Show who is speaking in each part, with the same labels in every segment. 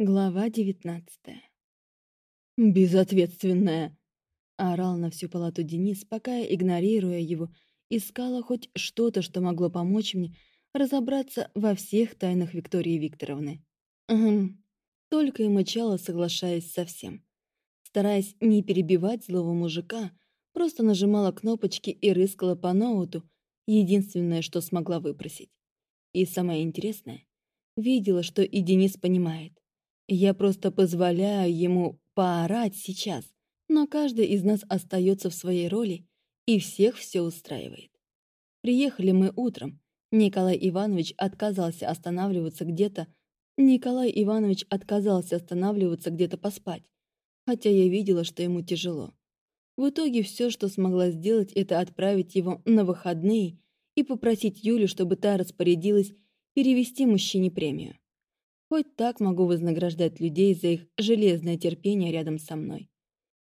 Speaker 1: Глава девятнадцатая. «Безответственная!» — орал на всю палату Денис, пока я, игнорируя его, искала хоть что-то, что могло помочь мне разобраться во всех тайнах Виктории Викторовны. Угу. Только и мычала, соглашаясь со всем. Стараясь не перебивать злого мужика, просто нажимала кнопочки и рыскала по ноуту, единственное, что смогла выпросить. И самое интересное, видела, что и Денис понимает. Я просто позволяю ему поорать сейчас, но каждый из нас остается в своей роли, и всех все устраивает. Приехали мы утром. Николай Иванович отказался останавливаться где-то. Николай Иванович отказался останавливаться где-то поспать, хотя я видела, что ему тяжело. В итоге все, что смогла сделать, это отправить его на выходные и попросить Юлю, чтобы та распорядилась перевести мужчине премию. Хоть так могу вознаграждать людей за их железное терпение рядом со мной.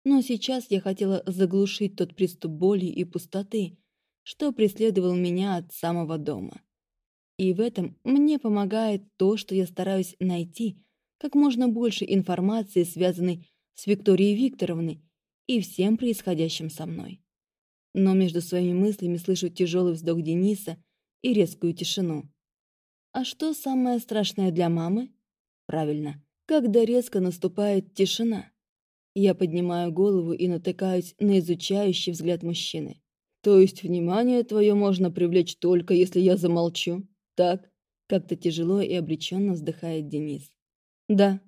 Speaker 1: Но сейчас я хотела заглушить тот приступ боли и пустоты, что преследовал меня от самого дома. И в этом мне помогает то, что я стараюсь найти как можно больше информации, связанной с Викторией Викторовной и всем происходящим со мной. Но между своими мыслями слышу тяжелый вздох Дениса и резкую тишину. А что самое страшное для мамы? Правильно, когда резко наступает тишина. Я поднимаю голову и натыкаюсь на изучающий взгляд мужчины. То есть внимание твое можно привлечь только, если я замолчу? Так? Как-то тяжело и обреченно вздыхает Денис. Да,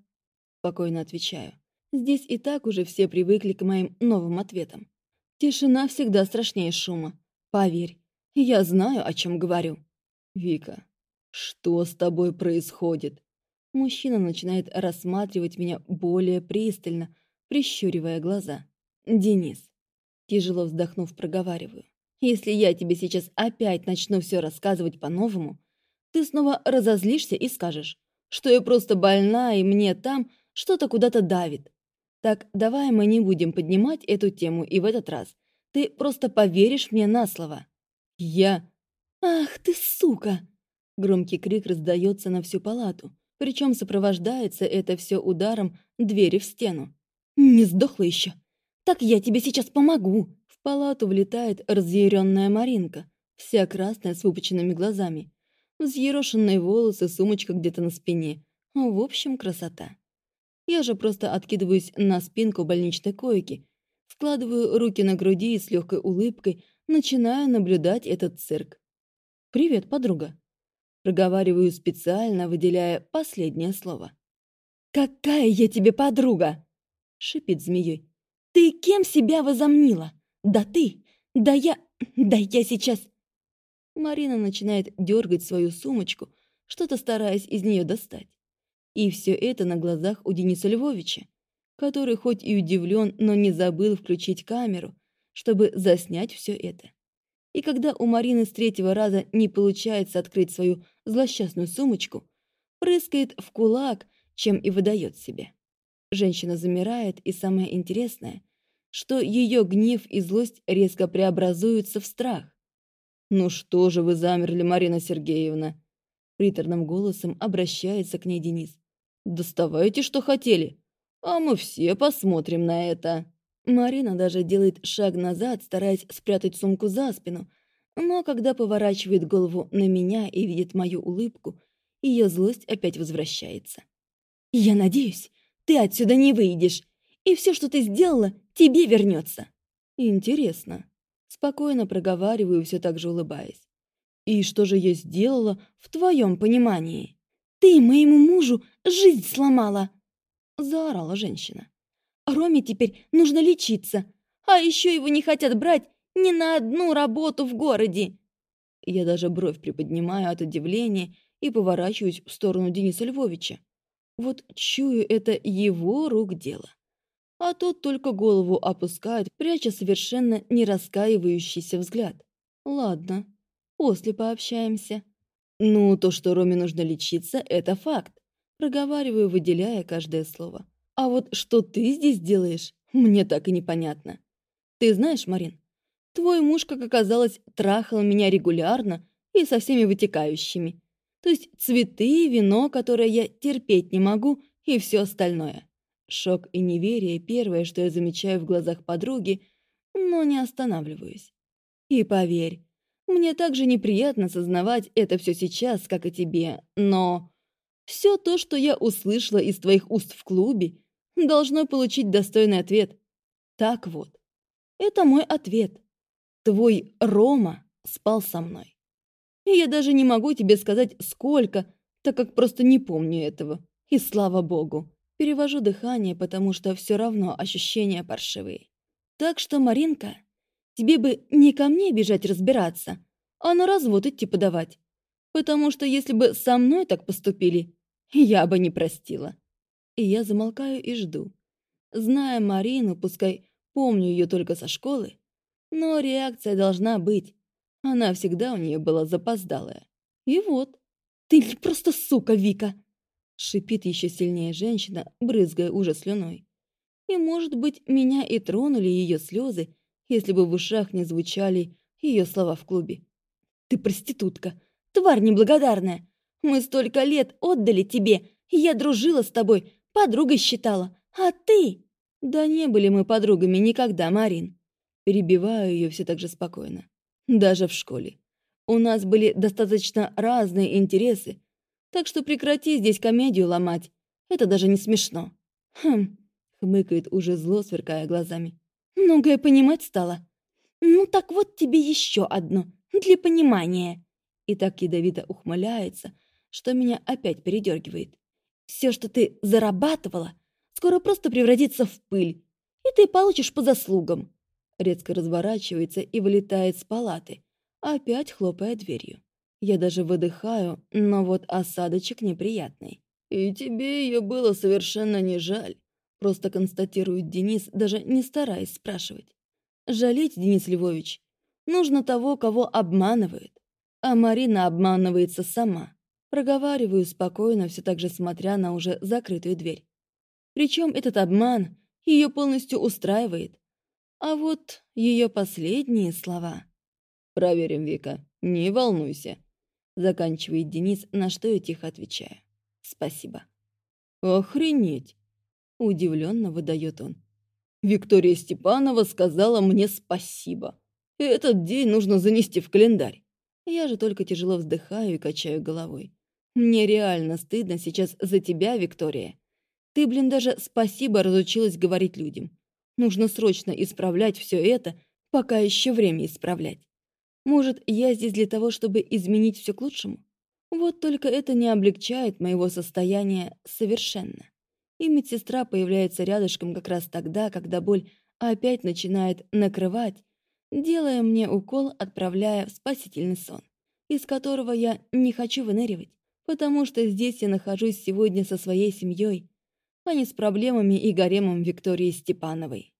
Speaker 1: спокойно отвечаю. Здесь и так уже все привыкли к моим новым ответам. Тишина всегда страшнее шума. Поверь, я знаю, о чем говорю. Вика, что с тобой происходит? Мужчина начинает рассматривать меня более пристально, прищуривая глаза. «Денис», тяжело вздохнув, проговариваю, «если я тебе сейчас опять начну все рассказывать по-новому, ты снова разозлишься и скажешь, что я просто больна и мне там что-то куда-то давит. Так давай мы не будем поднимать эту тему и в этот раз. Ты просто поверишь мне на слово». «Я...» «Ах ты, сука!» Громкий крик раздается на всю палату. Причем сопровождается это все ударом двери в стену. «Не сдохла еще? Так я тебе сейчас помогу!» В палату влетает разъяренная Маринка, вся красная с выпученными глазами. Взъерошенные волосы, сумочка где-то на спине. В общем, красота. Я же просто откидываюсь на спинку больничной койки, складываю руки на груди и с легкой улыбкой начинаю наблюдать этот цирк. «Привет, подруга!» Проговариваю специально, выделяя последнее слово. «Какая я тебе подруга!» — шипит змеей. «Ты кем себя возомнила? Да ты! Да я... Да я сейчас...» Марина начинает дергать свою сумочку, что-то стараясь из нее достать. И все это на глазах у Дениса Львовича, который хоть и удивлен, но не забыл включить камеру, чтобы заснять все это. И когда у Марины с третьего раза не получается открыть свою злосчастную сумочку, прыскает в кулак, чем и выдает себе. Женщина замирает, и самое интересное, что ее гнев и злость резко преобразуются в страх. «Ну что же вы замерли, Марина Сергеевна?» Приторным голосом обращается к ней Денис. «Доставайте, что хотели, а мы все посмотрим на это». Марина даже делает шаг назад, стараясь спрятать сумку за спину, но когда поворачивает голову на меня и видит мою улыбку, ее злость опять возвращается. «Я надеюсь, ты отсюда не выйдешь, и все, что ты сделала, тебе вернется». «Интересно». Спокойно проговариваю, все так же улыбаясь. «И что же я сделала в твоем понимании?» «Ты моему мужу жизнь сломала!» Заорала женщина. Роме теперь нужно лечиться, а еще его не хотят брать ни на одну работу в городе. Я даже бровь приподнимаю от удивления и поворачиваюсь в сторону Дениса Львовича. Вот чую, это его рук дело. А тот только голову опускает, пряча совершенно не раскаивающийся взгляд. Ладно, после пообщаемся. Ну, то, что Роме нужно лечиться, это факт. Проговариваю, выделяя каждое слово. А вот что ты здесь делаешь, мне так и непонятно. Ты знаешь, Марин, твой муж, как оказалось, трахал меня регулярно и со всеми вытекающими. То есть цветы, вино, которое я терпеть не могу, и все остальное. Шок и неверие — первое, что я замечаю в глазах подруги, но не останавливаюсь. И поверь, мне также неприятно сознавать это все сейчас, как и тебе, но... Все то, что я услышала из твоих уст в клубе, должно получить достойный ответ. Так вот, это мой ответ. Твой Рома спал со мной. И я даже не могу тебе сказать, сколько, так как просто не помню этого. И слава богу. Перевожу дыхание, потому что все равно ощущения паршивые. Так что, Маринка, тебе бы не ко мне бежать разбираться, а на развод идти подавать. Потому что если бы со мной так поступили, я бы не простила. И я замолкаю и жду. Зная Марину, пускай помню ее только со школы, но реакция должна быть. Она всегда у нее была запоздалая. И вот. «Ты просто сука, Вика!» Шипит еще сильнее женщина, брызгая уже слюной. И, может быть, меня и тронули ее слезы, если бы в ушах не звучали ее слова в клубе. «Ты проститутка! Тварь неблагодарная! Мы столько лет отдали тебе, я дружила с тобой, подругой считала, а ты...» «Да не были мы подругами никогда, Марин!» Перебиваю ее все так же спокойно. «Даже в школе. У нас были достаточно разные интересы, так что прекрати здесь комедию ломать. Это даже не смешно. Хм, хмыкает уже зло, сверкая глазами. Многое понимать стало. Ну так вот тебе еще одно, для понимания. И так ядовито ухмыляется, что меня опять передергивает. Все, что ты зарабатывала, скоро просто превратится в пыль, и ты получишь по заслугам. Резко разворачивается и вылетает с палаты, опять хлопая дверью. Я даже выдыхаю, но вот осадочек неприятный. «И тебе ее было совершенно не жаль», — просто констатирует Денис, даже не стараясь спрашивать. «Жалеть, Денис Львович, нужно того, кого обманывают. А Марина обманывается сама». Проговариваю спокойно, все так же смотря на уже закрытую дверь. Причем этот обман ее полностью устраивает. А вот ее последние слова... «Проверим, Вика, не волнуйся», Заканчивает Денис, на что я тихо отвечаю. Спасибо. Охренеть! Удивленно выдает он. Виктория Степанова сказала мне спасибо. Этот день нужно занести в календарь. Я же только тяжело вздыхаю и качаю головой. Мне реально стыдно сейчас за тебя, Виктория. Ты, блин, даже спасибо разучилась говорить людям. Нужно срочно исправлять все это, пока еще время исправлять. Может, я здесь для того, чтобы изменить все к лучшему? Вот только это не облегчает моего состояния совершенно. И медсестра появляется рядышком как раз тогда, когда боль опять начинает накрывать, делая мне укол, отправляя в спасительный сон, из которого я не хочу выныривать, потому что здесь я нахожусь сегодня со своей семьей, а не с проблемами и гаремом Виктории Степановой.